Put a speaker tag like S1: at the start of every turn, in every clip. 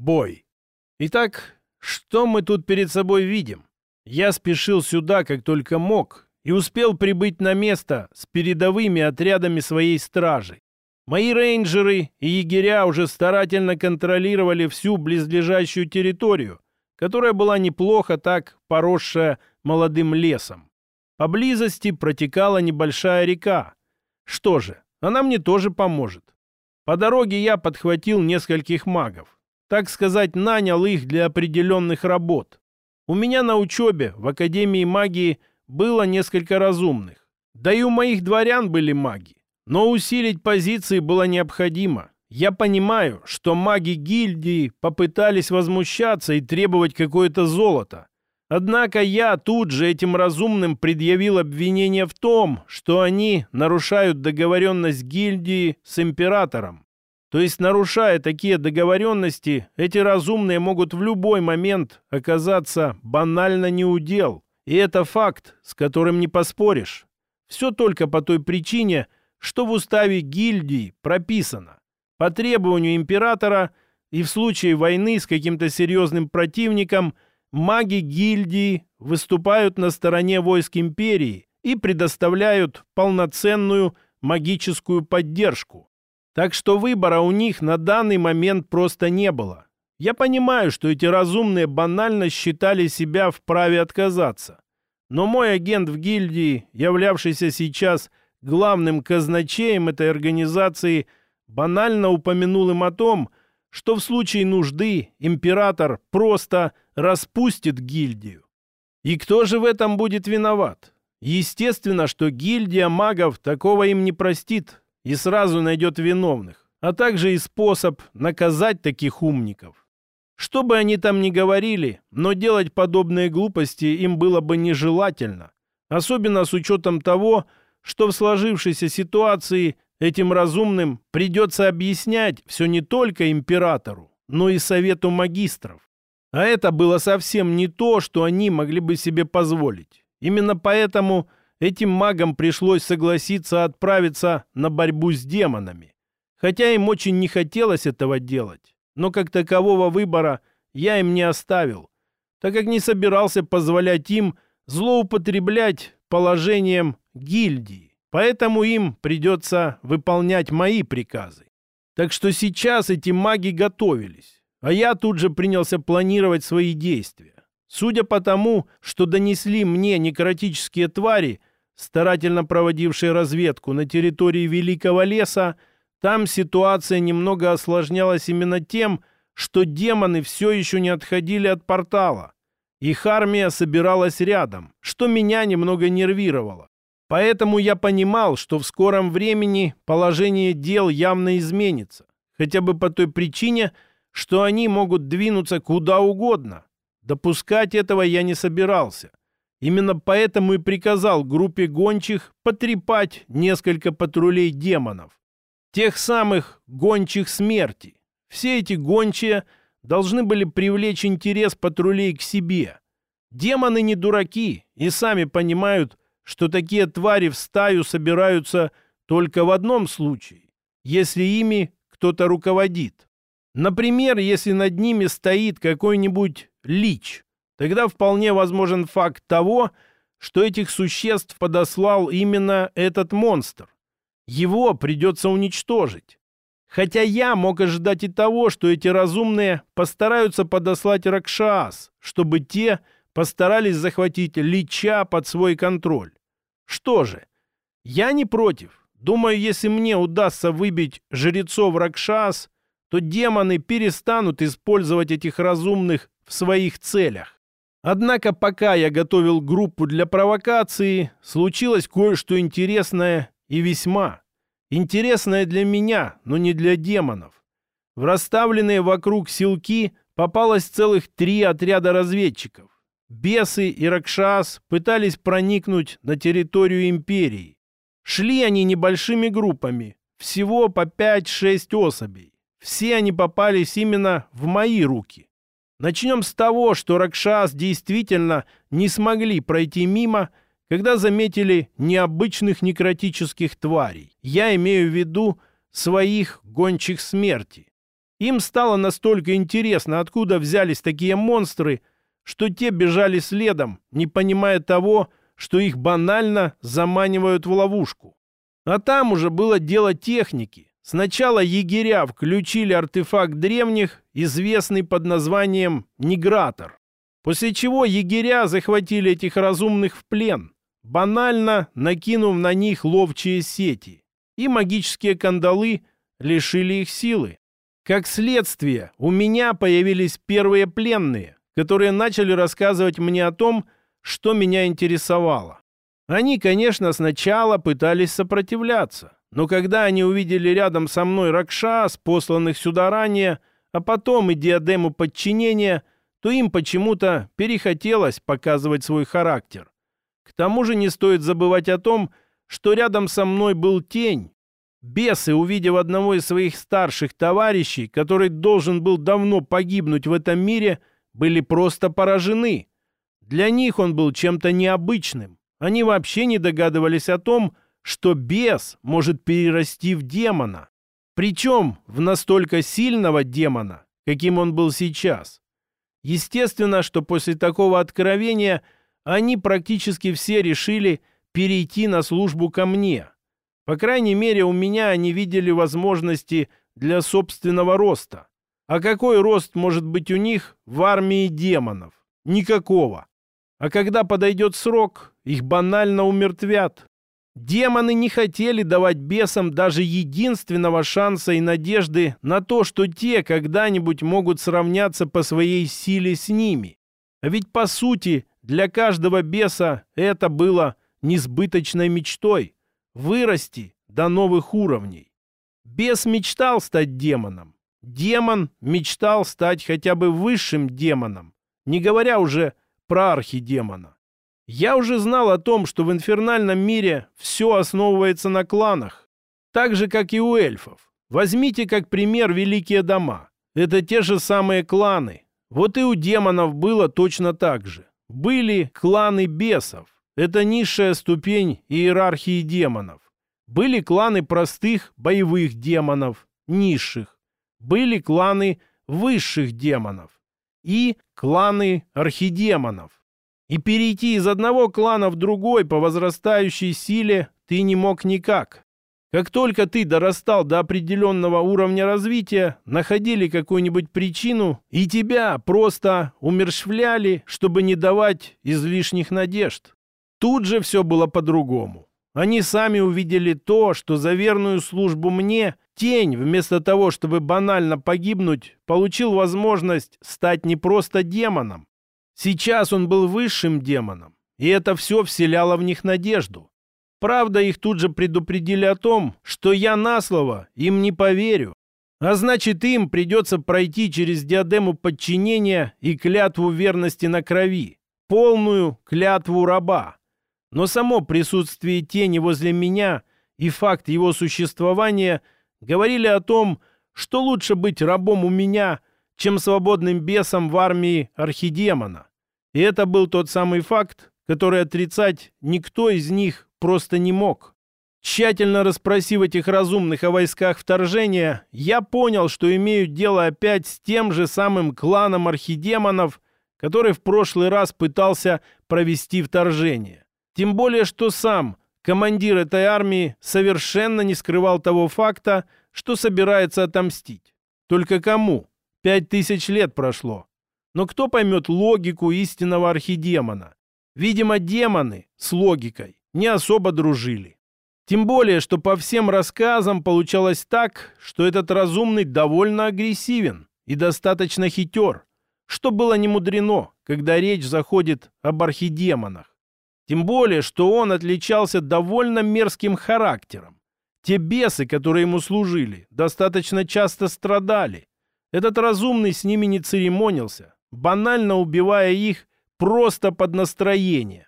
S1: Бой. Итак, что мы тут перед собой видим? Я спешил сюда, как только мог, и успел прибыть на место с передовыми отрядами своей стражи. Мои рейнджеры и егеря уже старательно контролировали всю близлежащую территорию, которая была неплохо так поросшая молодым лесом. Поблизости протекала небольшая река. Что же, она мне тоже поможет. По дороге я подхватил нескольких магов. Так сказать, нанял их для определенных работ. У меня на учебе в Академии магии было несколько разумных. Да и у моих дворян были маги. Но усилить позиции было необходимо. Я понимаю, что маги гильдии попытались возмущаться и требовать какое-то золото. Однако я тут же этим разумным предъявил обвинение в том, что они нарушают договоренность гильдии с императором. То есть, нарушая такие договоренности, эти разумные могут в любой момент оказаться банально неудел. И это факт, с которым не поспоришь. Все только по той причине, что в уставе гильдии прописано. По требованию императора и в случае войны с каким-то серьезным противником маги гильдии выступают на стороне войск империи и предоставляют полноценную магическую поддержку. Так что выбора у них на данный момент просто не было. Я понимаю, что эти разумные банально считали себя вправе отказаться. Но мой агент в гильдии, являвшийся сейчас главным казначеем этой организации, банально упомянул им о том, что в случае нужды император просто распустит гильдию. И кто же в этом будет виноват? Естественно, что гильдия магов такого им не простит, и сразу найдет виновных, а также и способ наказать таких умников. Что бы они там ни говорили, но делать подобные глупости им было бы нежелательно, особенно с учетом того, что в сложившейся ситуации этим разумным придется объяснять все не только императору, но и совету магистров. А это было совсем не то, что они могли бы себе позволить. Именно поэтому этим магам пришлось согласиться отправиться на борьбу с демонами. Хотя им очень не хотелось этого делать, но как такового выбора я им не оставил, так как не собирался позволять им злоупотреблять положением гильдии. Поэтому им придется выполнять мои приказы. Так что сейчас эти маги готовились, а я тут же принялся планировать свои действия. Судя по тому, что донесли мне некротические твари, старательно проводивший разведку на территории Великого леса, там ситуация немного осложнялась именно тем, что демоны все еще не отходили от портала. Их армия собиралась рядом, что меня немного нервировало. Поэтому я понимал, что в скором времени положение дел явно изменится. Хотя бы по той причине, что они могут двинуться куда угодно. Допускать этого я не собирался. Именно поэтому и приказал группе гончих потрепать несколько патрулей демонов. Тех самых гончих смерти. Все эти гончие должны были привлечь интерес патрулей к себе. Демоны не дураки и сами понимают, что такие твари в стаю собираются только в одном случае, если ими кто-то руководит. Например, если над ними стоит какой-нибудь лич, Тогда вполне возможен факт того, что этих существ подослал именно этот монстр. Его придется уничтожить. Хотя я мог ожидать и того, что эти разумные постараются подослать Ракшас, чтобы те постарались захватить Лича под свой контроль. Что же, я не против. Думаю, если мне удастся выбить жрецов Ракшас, то демоны перестанут использовать этих разумных в своих целях. Однако пока я готовил группу для провокации, случилось кое-что интересное и весьма. Интересное для меня, но не для демонов. В расставленные вокруг силки попалось целых три отряда разведчиков. Бесы и Ракшас пытались проникнуть на территорию империи. Шли они небольшими группами, всего по 5-6 особей. Все они попались именно в мои руки. Начнем с того, что Ракшас действительно не смогли пройти мимо, когда заметили необычных некротических тварей. Я имею в виду своих гончих смерти. Им стало настолько интересно, откуда взялись такие монстры, что те бежали следом, не понимая того, что их банально заманивают в ловушку. А там уже было дело техники. Сначала егеря включили артефакт древних, известный под названием «Негратор». После чего егеря захватили этих разумных в плен, банально накинув на них ловчие сети. И магические кандалы лишили их силы. Как следствие, у меня появились первые пленные, которые начали рассказывать мне о том, что меня интересовало. Они, конечно, сначала пытались сопротивляться, но когда они увидели рядом со мной Ракшас, посланных сюда ранее, а потом и диадему подчинения, то им почему-то перехотелось показывать свой характер. К тому же не стоит забывать о том, что рядом со мной был тень. Бесы, увидев одного из своих старших товарищей, который должен был давно погибнуть в этом мире, были просто поражены. Для них он был чем-то необычным. Они вообще не догадывались о том, что бес может перерасти в демона. Причем в настолько сильного демона, каким он был сейчас. Естественно, что после такого откровения они практически все решили перейти на службу ко мне. По крайней мере, у меня они видели возможности для собственного роста. А какой рост может быть у них в армии демонов? Никакого. А когда подойдет срок, их банально умертвят. Демоны не хотели давать бесам даже единственного шанса и надежды на то, что те когда-нибудь могут сравняться по своей силе с ними. А ведь, по сути, для каждого беса это было несбыточной мечтой – вырасти до новых уровней. Бес мечтал стать демоном. Демон мечтал стать хотя бы высшим демоном, не говоря уже про архидемона. Я уже знал о том, что в инфернальном мире все основывается на кланах, так же, как и у эльфов. Возьмите как пример великие дома. Это те же самые кланы. Вот и у демонов было точно так же. Были кланы бесов. Это низшая ступень иерархии демонов. Были кланы простых боевых демонов, низших. Были кланы высших демонов и кланы архидемонов. И перейти из одного клана в другой по возрастающей силе ты не мог никак. Как только ты дорастал до определенного уровня развития, находили какую-нибудь причину и тебя просто умерщвляли, чтобы не давать излишних надежд. Тут же все было по-другому. Они сами увидели то, что за верную службу мне Тень, вместо того, чтобы банально погибнуть, получил возможность стать не просто демоном. Сейчас он был высшим демоном, и это все вселяло в них надежду. Правда, их тут же предупредили о том, что я на слово им не поверю. А значит, им придется пройти через диадему подчинения и клятву верности на крови. Полную клятву раба. Но само присутствие тени возле меня и факт его существования – говорили о том, что лучше быть рабом у меня, чем свободным бесом в армии архидемона. И это был тот самый факт, который отрицать никто из них просто не мог. Тщательно расспросив этих разумных о войсках вторжения, я понял, что имею дело опять с тем же самым кланом архидемонов, который в прошлый раз пытался провести вторжение. Тем более, что сам Командир этой армии совершенно не скрывал того факта, что собирается отомстить. Только кому? Пять тысяч лет прошло. Но кто поймет логику истинного архидемона? Видимо, демоны с логикой не особо дружили. Тем более, что по всем рассказам получалось так, что этот разумный довольно агрессивен и достаточно хитер, что было не мудрено, когда речь заходит об архидемонах. Тем более, что он отличался довольно мерзким характером. Те бесы, которые ему служили, достаточно часто страдали. Этот разумный с ними не церемонился, банально убивая их просто под настроение.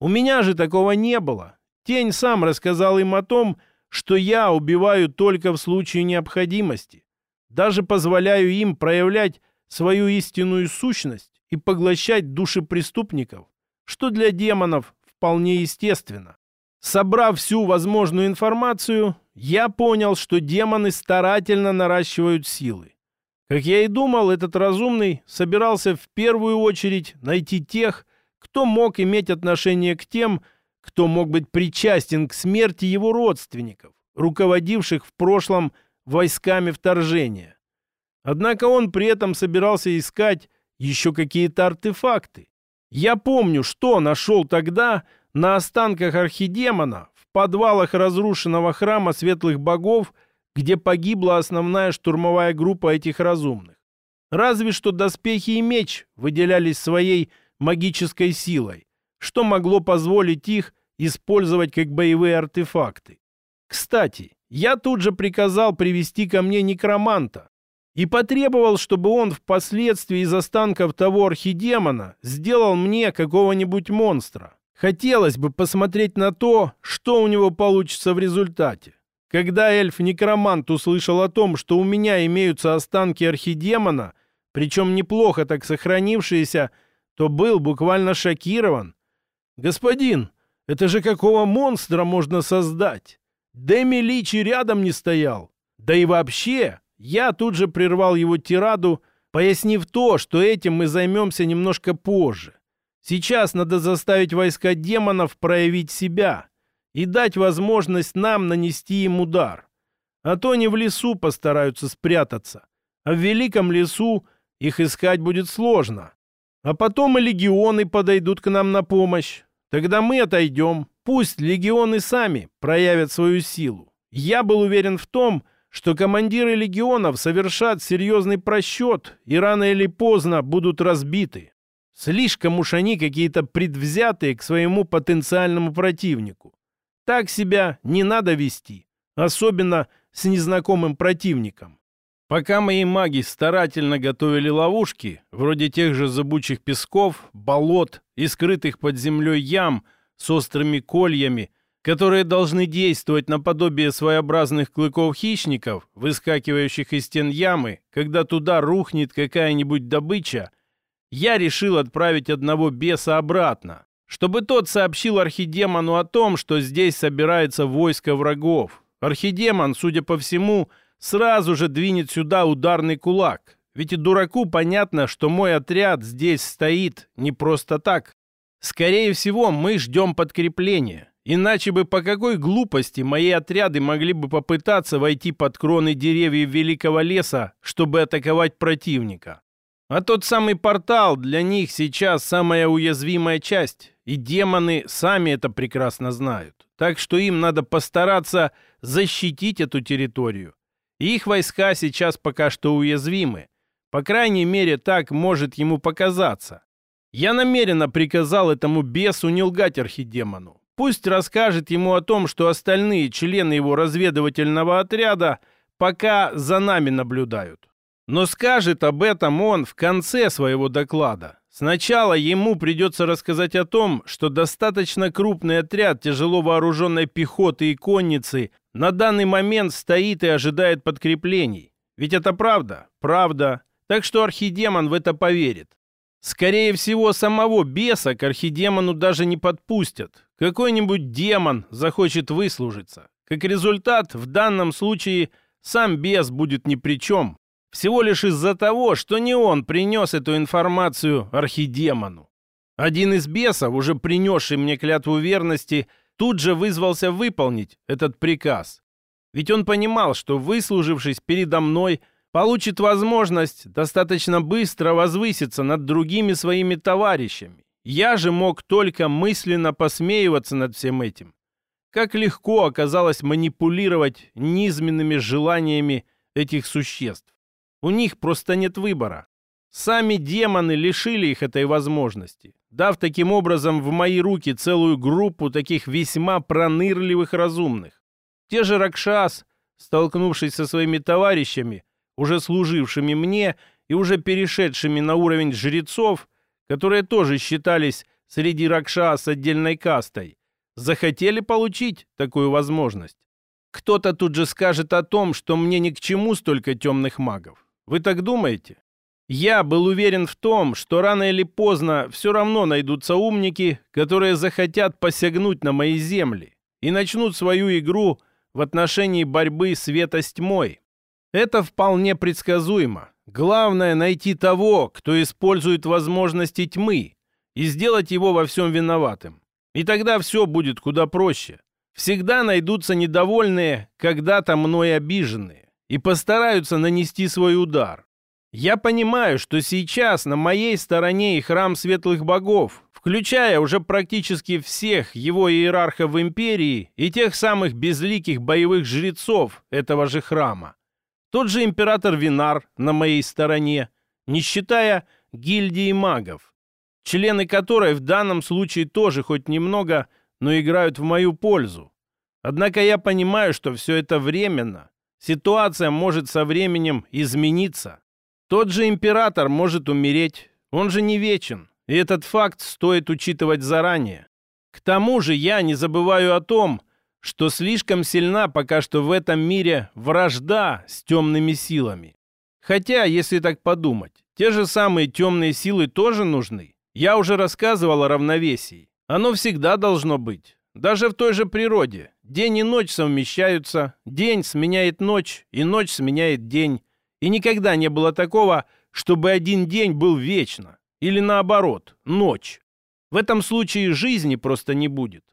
S1: У меня же такого не было. Тень сам рассказал им о том, что я убиваю только в случае необходимости. Даже позволяю им проявлять свою истинную сущность и поглощать души преступников, что для демонов вполне естественно. Собрав всю возможную информацию, я понял, что демоны старательно наращивают силы. Как я и думал, этот разумный собирался в первую очередь найти тех, кто мог иметь отношение к тем, кто мог быть причастен к смерти его родственников, руководивших в прошлом войсками вторжения. Однако он при этом собирался искать еще какие-то артефакты. Я помню, что нашел тогда на останках архидемона в подвалах разрушенного храма светлых богов – где погибла основная штурмовая группа этих разумных. Разве что доспехи и меч выделялись своей магической силой, что могло позволить их использовать как боевые артефакты. Кстати, я тут же приказал привести ко мне некроманта и потребовал, чтобы он впоследствии из останков того архидемона сделал мне какого-нибудь монстра. Хотелось бы посмотреть на то, что у него получится в результате. Когда эльф-некромант услышал о том, что у меня имеются останки архидемона, причем неплохо так сохранившиеся, то был буквально шокирован. «Господин, это же какого монстра можно создать? Дэми Личи рядом не стоял. Да и вообще, я тут же прервал его тираду, пояснив то, что этим мы займемся немножко позже. Сейчас надо заставить войска демонов проявить себя и дать возможность нам нанести им удар. А то они в лесу постараются спрятаться, а в великом лесу их искать будет сложно. А потом и легионы подойдут к нам на помощь. Тогда мы отойдем. Пусть легионы сами проявят свою силу. Я был уверен в том, что командиры легионов совершат серьезный просчет и рано или поздно будут разбиты. Слишком уж они какие-то предвзятые к своему потенциальному противнику. Так себя не надо вести, особенно с незнакомым противником. Пока мои маги старательно готовили ловушки, вроде тех же зыбучих песков, болот и скрытых под землей ям с острыми кольями, которые должны действовать наподобие своеобразных клыков хищников, выскакивающих из стен ямы, когда туда рухнет какая-нибудь добыча, я решил отправить одного беса обратно, чтобы тот сообщил архидемону о том, что здесь собирается войско врагов. Архидемон, судя по всему, сразу же двинет сюда ударный кулак. Ведь и дураку понятно, что мой отряд здесь стоит не просто так. Скорее всего, мы ждем подкрепления. Иначе бы по какой глупости мои отряды могли бы попытаться войти под кроны деревьев Великого леса, чтобы атаковать противника. А тот самый портал для них сейчас самая уязвимая часть, и демоны сами это прекрасно знают. Так что им надо постараться защитить эту территорию. Их войска сейчас пока что уязвимы. По крайней мере, так может ему показаться. Я намеренно приказал этому бесу не лгать архидемону. Пусть расскажет ему о том, что остальные члены его разведывательного отряда пока за нами наблюдают. Но скажет об этом он в конце своего доклада. Сначала ему придется рассказать о том, что достаточно крупный отряд тяжело вооруженной пехоты и конницы на данный момент стоит и ожидает подкреплений. Ведь это правда? Правда. Так что архидемон в это поверит. Скорее всего, самого беса к архидемону даже не подпустят. Какой-нибудь демон захочет выслужиться. Как результат, в данном случае сам бес будет ни при чем, всего лишь из-за того, что не он принес эту информацию архидемону. Один из бесов, уже принесший мне клятву верности, тут же вызвался выполнить этот приказ. Ведь он понимал, что, выслужившись передо мной, получит возможность достаточно быстро возвыситься над другими своими товарищами. Я же мог только мысленно посмеиваться над всем этим. Как легко оказалось манипулировать низменными желаниями этих существ. У них просто нет выбора. Сами демоны лишили их этой возможности, дав таким образом в мои руки целую группу таких весьма пронырливых разумных. Те же Ракшас, столкнувшись со своими товарищами, уже служившими мне и уже перешедшими на уровень жрецов, которые тоже считались среди Ракшас отдельной кастой, захотели получить такую возможность. Кто-то тут же скажет о том, что мне ни к чему столько темных магов. Вы так думаете? Я был уверен в том, что рано или поздно все равно найдутся умники, которые захотят посягнуть на мои земли и начнут свою игру в отношении борьбы света с тьмой. Это вполне предсказуемо. Главное найти того, кто использует возможности тьмы, и сделать его во всем виноватым. И тогда все будет куда проще. Всегда найдутся недовольные, когда-то мной обиженные, и постараются нанести свой удар. Я понимаю, что сейчас на моей стороне и храм светлых богов, включая уже практически всех его иерархов в империи и тех самых безликих боевых жрецов этого же храма. Тот же император Винар на моей стороне, не считая гильдии магов члены которой в данном случае тоже хоть немного, но играют в мою пользу. Однако я понимаю, что все это временно. Ситуация может со временем измениться. Тот же император может умереть, он же не вечен, и этот факт стоит учитывать заранее. К тому же я не забываю о том, что слишком сильна пока что в этом мире вражда с темными силами. Хотя, если так подумать, те же самые темные силы тоже нужны. Я уже рассказывал о равновесии. Оно всегда должно быть. Даже в той же природе. День и ночь совмещаются, день сменяет ночь, и ночь сменяет день. И никогда не было такого, чтобы один день был вечно. Или наоборот, ночь. В этом случае жизни просто не будет.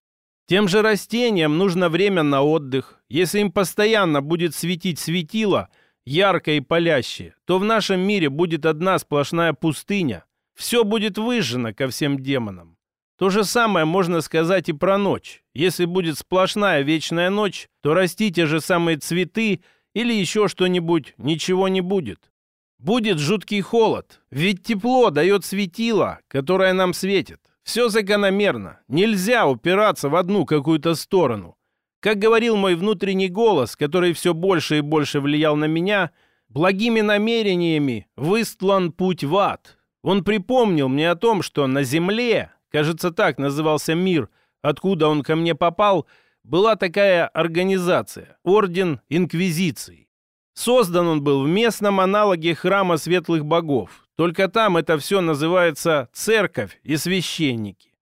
S1: Тем же растениям нужно время на отдых. Если им постоянно будет светить светило, яркое и палящее, то в нашем мире будет одна сплошная пустыня, все будет выжжено ко всем демонам. То же самое можно сказать и про ночь. Если будет сплошная вечная ночь, то расти те же самые цветы или еще что-нибудь ничего не будет. Будет жуткий холод, ведь тепло дает светило, которое нам светит. Все закономерно. Нельзя упираться в одну какую-то сторону. Как говорил мой внутренний голос, который все больше и больше влиял на меня, благими намерениями выстлан путь в ад, он припомнил мне о том, что на Земле, кажется, так назывался мир, откуда он ко мне попал, была такая организация – Орден Инквизиции. Создан он был в местном аналоге Храма Светлых Богов, только там это все называется церковь и священники.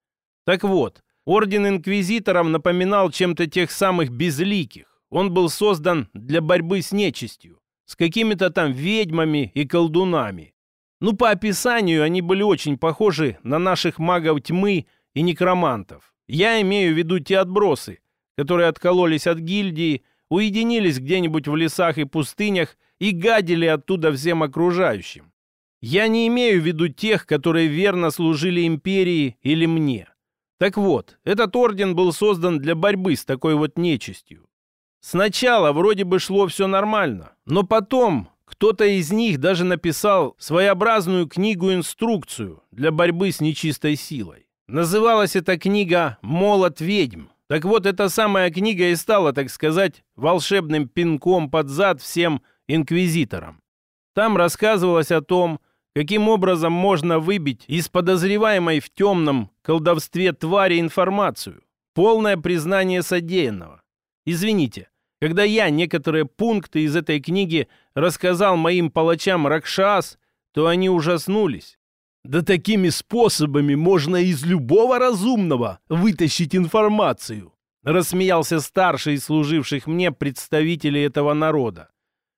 S1: Так вот, Орден Инквизиторов напоминал чем-то тех самых безликих. Он был создан для борьбы с нечистью, с какими-то там ведьмами и колдунами. Ну, по описанию они были очень похожи на наших магов тьмы и некромантов. Я имею в виду те отбросы, которые откололись от гильдии, уединились где-нибудь в лесах и пустынях и гадили оттуда всем окружающим. Я не имею в виду тех, которые верно служили империи или мне. Так вот, этот орден был создан для борьбы с такой вот нечистью. Сначала вроде бы шло все нормально, но потом кто-то из них даже написал своеобразную книгу-инструкцию для борьбы с нечистой силой. Называлась эта книга «Молот ведьм». Так вот, эта самая книга и стала, так сказать, волшебным пинком под зад всем инквизиторам. Там рассказывалось о том, каким образом можно выбить из подозреваемой в темном колдовстве твари информацию, полное признание содеянного. Извините, когда я некоторые пункты из этой книги рассказал моим палачам Ракшас, то они ужаснулись. Да такими способами можно из любого разумного вытащить информацию. Рассмеялся старший из служивших мне представителей этого народа.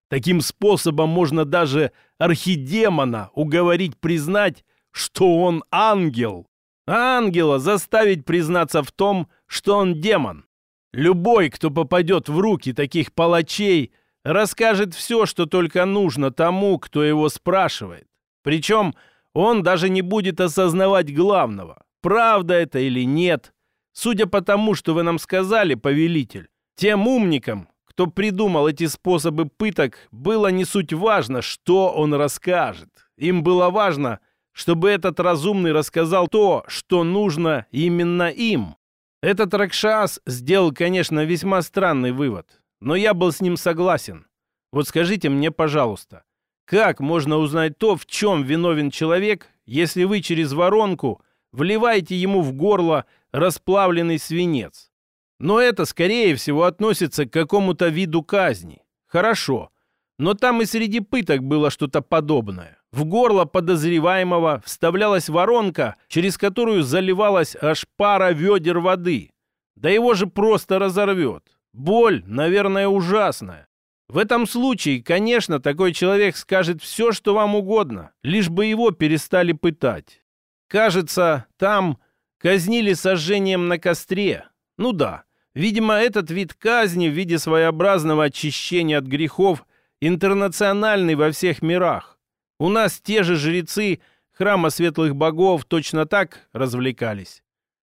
S1: Таким способом можно даже архидемона уговорить признать, что он ангел. А ангела заставить признаться в том, что он демон. Любой, кто попадет в руки таких палачей, расскажет все, что только нужно тому, кто его спрашивает. Причем он даже не будет осознавать главного, правда это или нет. Судя по тому, что вы нам сказали, повелитель, тем умникам, кто придумал эти способы пыток, было не суть важно, что он расскажет. Им было важно, чтобы этот разумный рассказал то, что нужно именно им. Этот Ракшас сделал, конечно, весьма странный вывод, но я был с ним согласен. Вот скажите мне, пожалуйста, как можно узнать то, в чем виновен человек, если вы через воронку вливаете ему в горло расплавленный свинец? Но это, скорее всего, относится к какому-то виду казни. Хорошо, но там и среди пыток было что-то подобное. В горло подозреваемого вставлялась воронка, через которую заливалась аж пара ведер воды. Да его же просто разорвет. Боль, наверное, ужасная. В этом случае, конечно, такой человек скажет все, что вам угодно, лишь бы его перестали пытать. Кажется, там казнили сожжением на костре. Ну да, видимо, этот вид казни в виде своеобразного очищения от грехов интернациональный во всех мирах. У нас те же жрецы храма светлых богов точно так развлекались.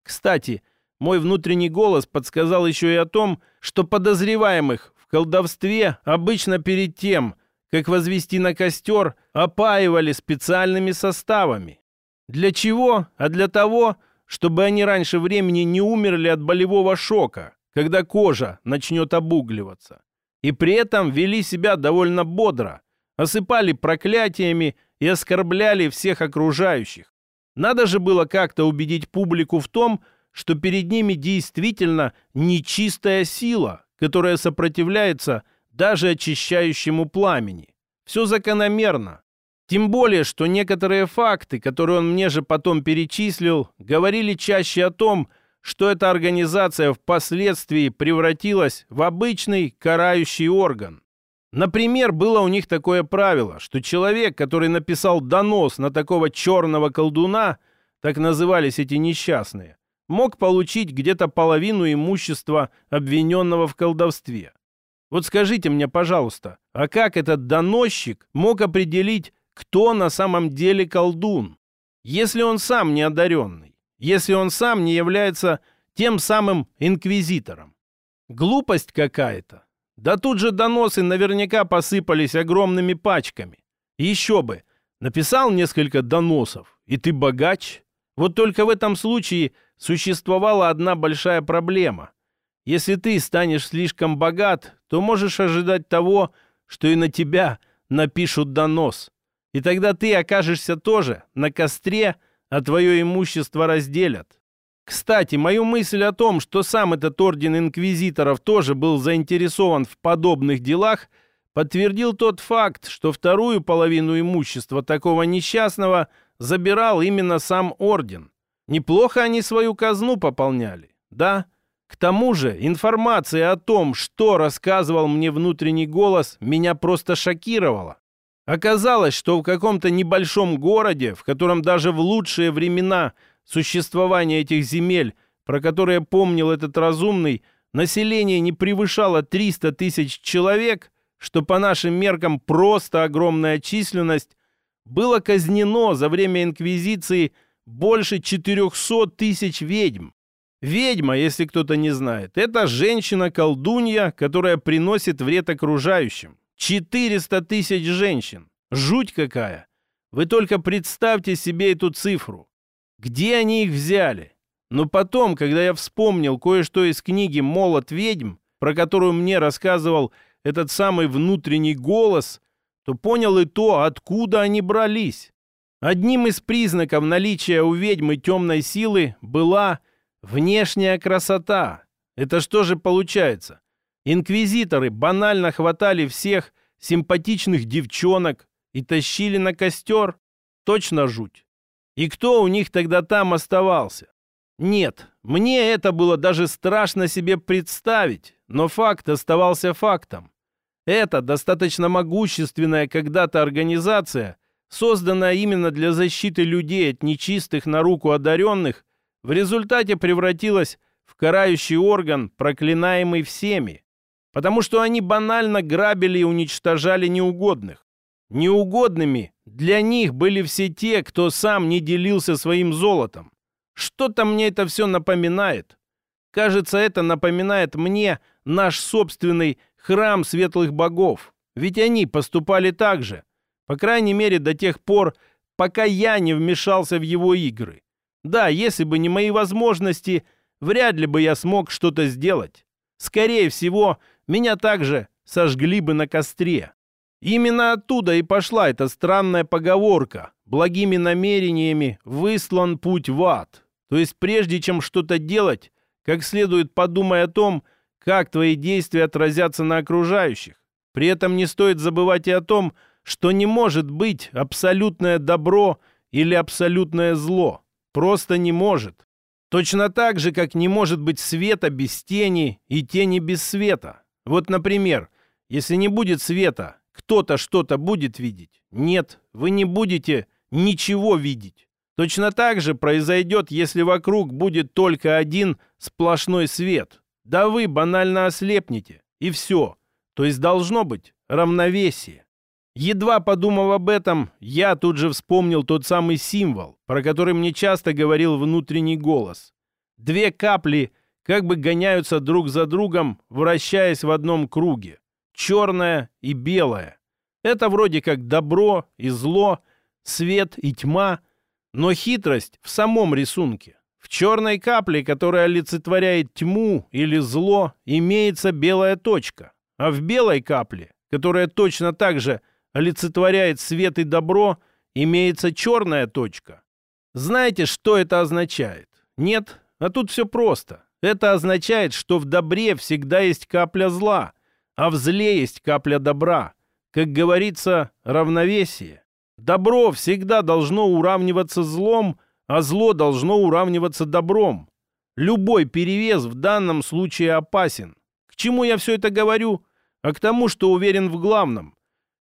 S1: Кстати, мой внутренний голос подсказал еще и о том, что подозреваемых в колдовстве обычно перед тем, как возвести на костер, опаивали специальными составами. Для чего? А для того, чтобы они раньше времени не умерли от болевого шока, когда кожа начнет обугливаться. И при этом вели себя довольно бодро, осыпали проклятиями и оскорбляли всех окружающих. Надо же было как-то убедить публику в том, что перед ними действительно нечистая сила, которая сопротивляется даже очищающему пламени. Все закономерно. Тем более, что некоторые факты, которые он мне же потом перечислил, говорили чаще о том, что эта организация впоследствии превратилась в обычный карающий орган. Например, было у них такое правило, что человек, который написал донос на такого черного колдуна, так назывались эти несчастные, мог получить где-то половину имущества обвиненного в колдовстве. Вот скажите мне, пожалуйста, а как этот доносчик мог определить, кто на самом деле колдун, если он сам не одаренный, если он сам не является тем самым инквизитором? Глупость какая-то. Да тут же доносы наверняка посыпались огромными пачками. Еще бы, написал несколько доносов, и ты богач. Вот только в этом случае существовала одна большая проблема. Если ты станешь слишком богат, то можешь ожидать того, что и на тебя напишут донос. И тогда ты окажешься тоже на костре, а твое имущество разделят. Кстати, мою мысль о том, что сам этот орден инквизиторов тоже был заинтересован в подобных делах, подтвердил тот факт, что вторую половину имущества такого несчастного забирал именно сам орден. Неплохо они свою казну пополняли, да? К тому же информация о том, что рассказывал мне внутренний голос, меня просто шокировала. Оказалось, что в каком-то небольшом городе, в котором даже в лучшие времена существования этих земель, про которые помнил этот разумный, население не превышало 300 тысяч человек, что по нашим меркам просто огромная численность, было казнено за время Инквизиции больше 400 тысяч ведьм. Ведьма, если кто-то не знает, это женщина-колдунья, которая приносит вред окружающим. 400 тысяч женщин. Жуть какая! Вы только представьте себе эту цифру. Где они их взяли? Но потом, когда я вспомнил кое-что из книги «Молот ведьм», про которую мне рассказывал этот самый внутренний голос, то понял и то, откуда они брались. Одним из признаков наличия у ведьмы темной силы была внешняя красота. Это что же получается? Инквизиторы банально хватали всех симпатичных девчонок и тащили на костер. Точно жуть. И кто у них тогда там оставался? Нет, мне это было даже страшно себе представить, но факт оставался фактом. Это достаточно могущественная когда-то организация, созданная именно для защиты людей от нечистых на руку одаренных, в результате превратилась в карающий орган, проклинаемый всеми потому что они банально грабили и уничтожали неугодных. Неугодными для них были все те, кто сам не делился своим золотом. Что-то мне это все напоминает. Кажется, это напоминает мне наш собственный храм светлых богов. Ведь они поступали так же. По крайней мере, до тех пор, пока я не вмешался в его игры. Да, если бы не мои возможности, вряд ли бы я смог что-то сделать. Скорее всего, меня также сожгли бы на костре. Именно оттуда и пошла эта странная поговорка «благими намерениями выслан путь в ад». То есть прежде чем что-то делать, как следует подумай о том, как твои действия отразятся на окружающих. При этом не стоит забывать и о том, что не может быть абсолютное добро или абсолютное зло. Просто не может. Точно так же, как не может быть света без тени и тени без света. Вот, например, Если не будет света, кто-то что-то будет видеть? Нет, вы не будете ничего видеть. Точно так же произойдет, если вокруг будет только один сплошной свет. Да вы банально ослепнете, и все. То есть должно быть равновесие. Едва подумав об этом, я тут же вспомнил тот самый символ, про который мне часто говорил внутренний голос. Две капли как бы гоняются друг за другом, вращаясь в одном круге. Черное и белое. Это вроде как добро и зло, свет и тьма, но хитрость в самом рисунке. В черной капле, которая олицетворяет тьму или зло, имеется белая точка, а в белой капле, которая точно так же олицетворяет свет и добро, имеется черная точка. Знаете, что это означает? Нет? А тут все просто. Это означает, что в добре всегда есть капля зла, а в зле есть капля добра. Как говорится, равновесие. Добро всегда должно уравниваться злом, а зло должно уравниваться добром. Любой перевес в данном случае опасен. К чему я все это говорю? А к тому, что уверен в главном.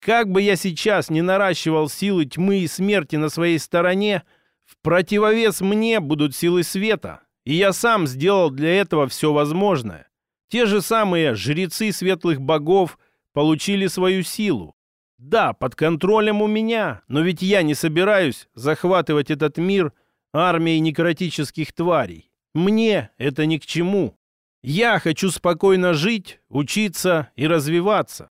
S1: Как бы я сейчас не наращивал силы тьмы и смерти на своей стороне, в противовес мне будут силы света, и я сам сделал для этого все возможное. Те же самые жрецы светлых богов получили свою силу. Да, под контролем у меня, но ведь я не собираюсь захватывать этот мир армией некротических тварей. Мне это ни к чему. Я хочу спокойно жить, учиться и развиваться.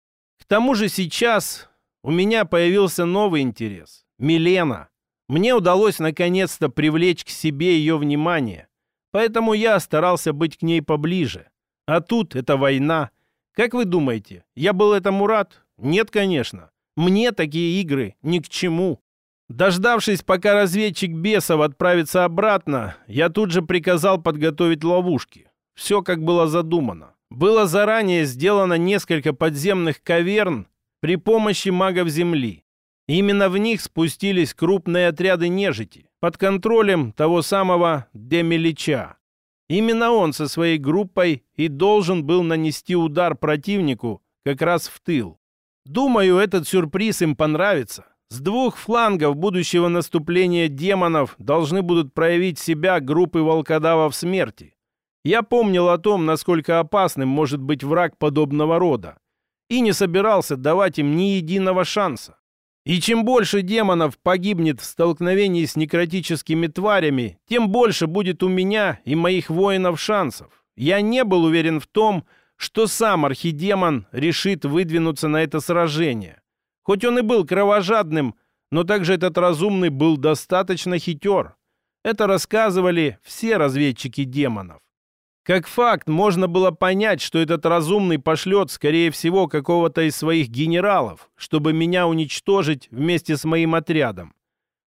S1: Тому же сейчас у меня появился новый интерес. Милена. Мне удалось наконец-то привлечь к себе ее внимание. Поэтому я старался быть к ней поближе. А тут это война. Как вы думаете, я был этому рад? Нет, конечно. Мне такие игры ни к чему. Дождавшись, пока разведчик бесов отправится обратно, я тут же приказал подготовить ловушки. Все как было задумано. Было заранее сделано несколько подземных каверн при помощи магов Земли. Именно в них спустились крупные отряды нежити под контролем того самого Демилича. Именно он со своей группой и должен был нанести удар противнику как раз в тыл. Думаю, этот сюрприз им понравится. С двух флангов будущего наступления демонов должны будут проявить себя группы волкодавов смерти. Я помнил о том, насколько опасным может быть враг подобного рода, и не собирался давать им ни единого шанса. И чем больше демонов погибнет в столкновении с некротическими тварями, тем больше будет у меня и моих воинов шансов. Я не был уверен в том, что сам архидемон решит выдвинуться на это сражение. Хоть он и был кровожадным, но также этот разумный был достаточно хитер. Это рассказывали все разведчики демонов. Как факт, можно было понять, что этот разумный пошлет, скорее всего, какого-то из своих генералов, чтобы меня уничтожить вместе с моим отрядом.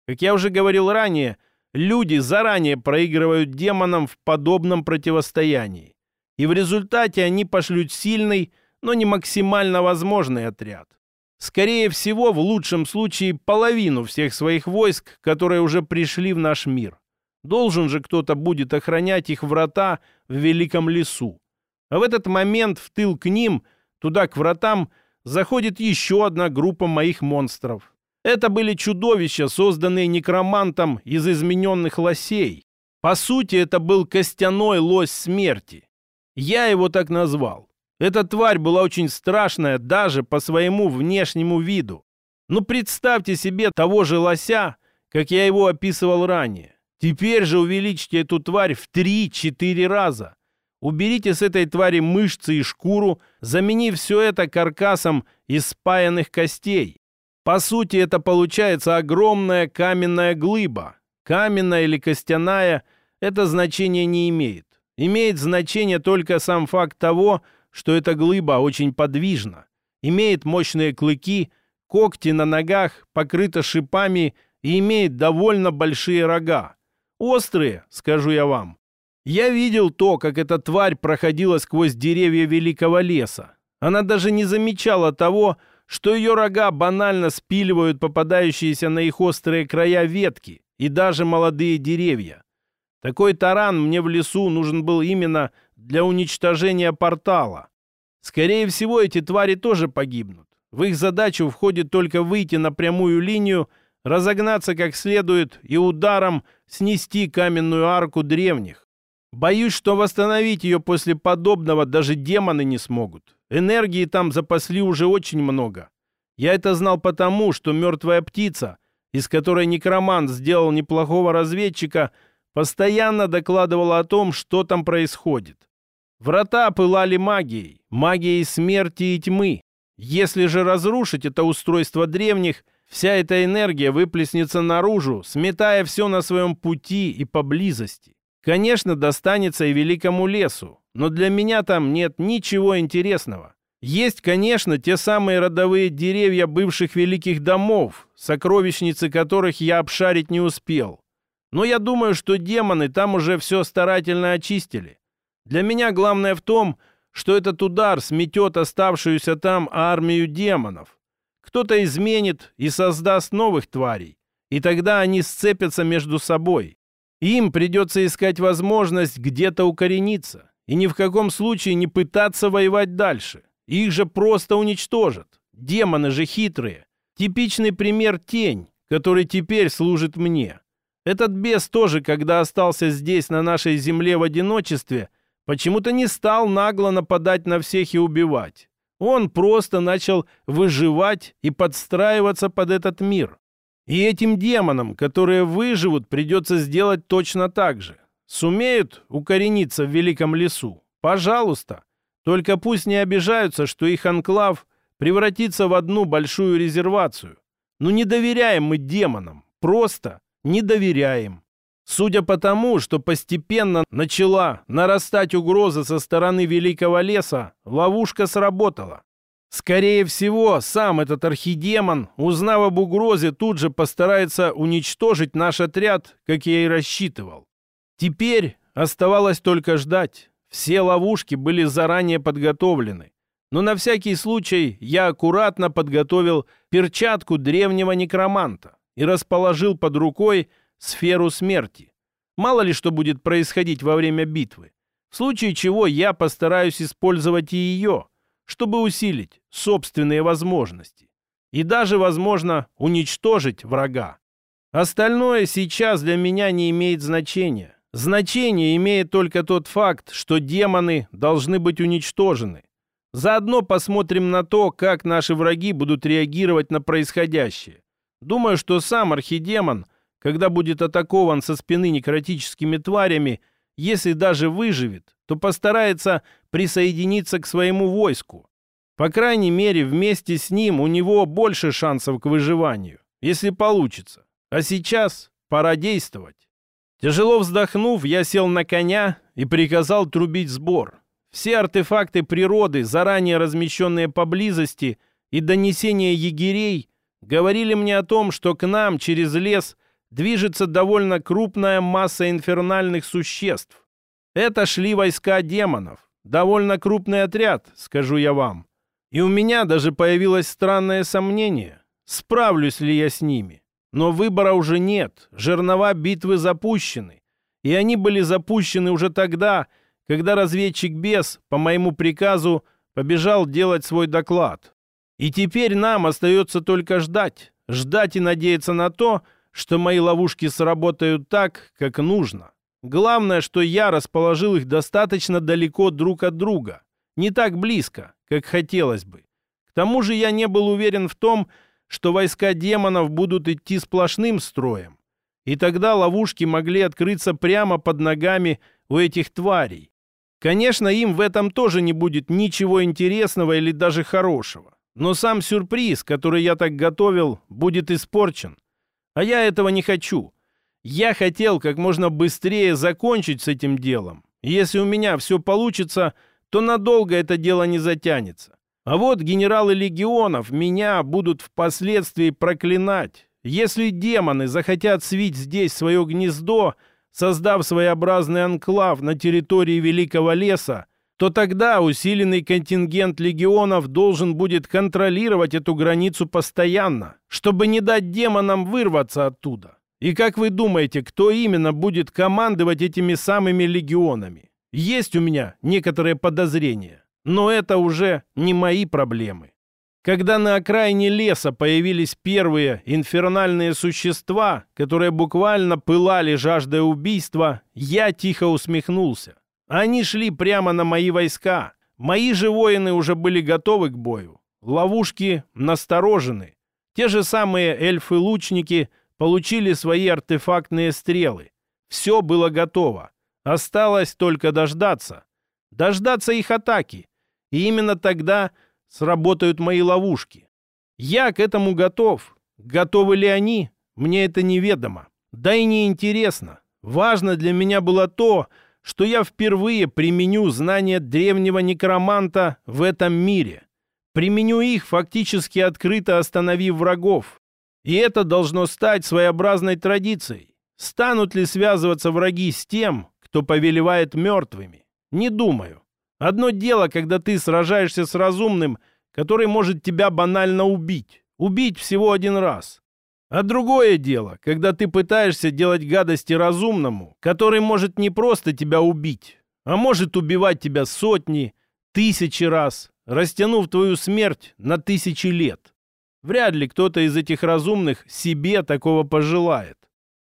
S1: Как я уже говорил ранее, люди заранее проигрывают демонам в подобном противостоянии. И в результате они пошлют сильный, но не максимально возможный отряд. Скорее всего, в лучшем случае половину всех своих войск, которые уже пришли в наш мир. Должен же кто-то будет охранять их врата в великом лесу. А в этот момент в тыл к ним, туда к вратам, заходит еще одна группа моих монстров. Это были чудовища, созданные некромантом из измененных лосей. По сути, это был костяной лось смерти. Я его так назвал. Эта тварь была очень страшная даже по своему внешнему виду. Ну, представьте себе того же лося, как я его описывал ранее. Теперь же увеличьте эту тварь в 3-4 раза. Уберите с этой твари мышцы и шкуру, заменив все это каркасом из спаянных костей. По сути, это получается огромная каменная глыба. Каменная или костяная – это значение не имеет. Имеет значение только сам факт того, что эта глыба очень подвижна. Имеет мощные клыки, когти на ногах, покрыта шипами и имеет довольно большие рога. Острые, скажу я вам. Я видел то, как эта тварь проходила сквозь деревья великого леса. Она даже не замечала того, что ее рога банально спиливают попадающиеся на их острые края ветки и даже молодые деревья. Такой таран мне в лесу нужен был именно для уничтожения портала. Скорее всего, эти твари тоже погибнут. В их задачу входит только выйти на прямую линию, разогнаться как следует и ударом снести каменную арку древних. Боюсь, что восстановить ее после подобного даже демоны не смогут. Энергии там запасли уже очень много. Я это знал потому, что мертвая птица, из которой некромант сделал неплохого разведчика, постоянно докладывала о том, что там происходит. Врата пылали магией, магией смерти и тьмы. Если же разрушить это устройство древних, вся эта энергия выплеснется наружу, сметая все на своем пути и поблизости. Конечно, достанется и великому лесу, но для меня там нет ничего интересного. Есть, конечно, те самые родовые деревья бывших великих домов, сокровищницы которых я обшарить не успел. Но я думаю, что демоны там уже все старательно очистили. Для меня главное в том, что этот удар сметет оставшуюся там армию демонов. Кто-то изменит и создаст новых тварей, и тогда они сцепятся между собой. Им придется искать возможность где-то укорениться и ни в каком случае не пытаться воевать дальше. Их же просто уничтожат. Демоны же хитрые. Типичный пример тень, который теперь служит мне. Этот бес тоже, когда остался здесь, на нашей земле в одиночестве, почему-то не стал нагло нападать на всех и убивать. Он просто начал выживать и подстраиваться под этот мир. И этим демонам, которые выживут, придется сделать точно так же. Сумеют укорениться в великом лесу? Пожалуйста. Только пусть не обижаются, что их анклав превратится в одну большую резервацию. Ну не доверяем мы демонам, просто не доверяем. Судя по тому, что постепенно начала нарастать угроза со стороны Великого Леса, ловушка сработала. Скорее всего, сам этот архидемон, узнав об угрозе, тут же постарается уничтожить наш отряд, как я и рассчитывал. Теперь оставалось только ждать. Все ловушки были заранее подготовлены. Но на всякий случай я аккуратно подготовил перчатку древнего некроманта и расположил под рукой сферу смерти. Мало ли что будет происходить во время битвы. В случае чего я постараюсь использовать и ее, чтобы усилить собственные возможности. И даже, возможно, уничтожить врага. Остальное сейчас для меня не имеет значения. Значение имеет только тот факт, что демоны должны быть уничтожены. Заодно посмотрим на то, как наши враги будут реагировать на происходящее. Думаю, что сам архидемон, когда будет атакован со спины некротическими тварями, если даже выживет, то постарается присоединиться к своему войску. По крайней мере, вместе с ним у него больше шансов к выживанию, если получится. А сейчас пора действовать. Тяжело вздохнув, я сел на коня и приказал трубить сбор. Все артефакты природы, заранее размещенные поблизости, и донесения егерей говорили мне о том, что к нам через лес движется довольно крупная масса инфернальных существ. Это шли войска демонов. Довольно крупный отряд, скажу я вам. И у меня даже появилось странное сомнение, справлюсь ли я с ними. Но выбора уже нет, жернова битвы запущены. И они были запущены уже тогда, когда разведчик Бес, по моему приказу, побежал делать свой доклад. И теперь нам остается только ждать. Ждать и надеяться на то, что мои ловушки сработают так, как нужно. Главное, что я расположил их достаточно далеко друг от друга. Не так близко, как хотелось бы. К тому же я не был уверен в том, что войска демонов будут идти сплошным строем. И тогда ловушки могли открыться прямо под ногами у этих тварей. Конечно, им в этом тоже не будет ничего интересного или даже хорошего. Но сам сюрприз, который я так готовил, будет испорчен. А я этого не хочу. Я хотел как можно быстрее закончить с этим делом. Если у меня все получится, то надолго это дело не затянется. А вот генералы легионов меня будут впоследствии проклинать. Если демоны захотят свить здесь свое гнездо, создав своеобразный анклав на территории Великого леса, то тогда усиленный контингент легионов должен будет контролировать эту границу постоянно, чтобы не дать демонам вырваться оттуда. И как вы думаете, кто именно будет командовать этими самыми легионами? Есть у меня некоторые подозрения. Но это уже не мои проблемы. Когда на окраине леса появились первые инфернальные существа, которые буквально пылали жаждой убийства, я тихо усмехнулся. Они шли прямо на мои войска. Мои же воины уже были готовы к бою. Ловушки насторожены. Те же самые эльфы-лучники получили свои артефактные стрелы. Все было готово. Осталось только дождаться. Дождаться их атаки. И именно тогда сработают мои ловушки. Я к этому готов. Готовы ли они? Мне это неведомо. Да и не интересно. Важно для меня было то, что я впервые применю знания древнего некроманта в этом мире. Применю их, фактически открыто остановив врагов. И это должно стать своеобразной традицией. Станут ли связываться враги с тем, кто повелевает мертвыми? Не думаю. Одно дело, когда ты сражаешься с разумным, который может тебя банально убить. Убить всего один раз. А другое дело, когда ты пытаешься делать гадости разумному, который может не просто тебя убить, а может убивать тебя сотни, тысячи раз, растянув твою смерть на тысячи лет. Вряд ли кто-то из этих разумных себе такого пожелает.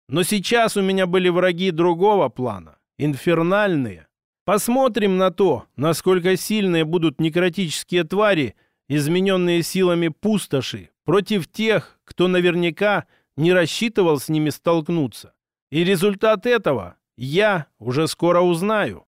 S1: Но сейчас у меня были враги другого плана, инфернальные, Посмотрим на то, насколько сильные будут некротические твари, измененные силами пустоши, против тех, кто наверняка не рассчитывал с ними столкнуться. И результат этого я уже скоро узнаю.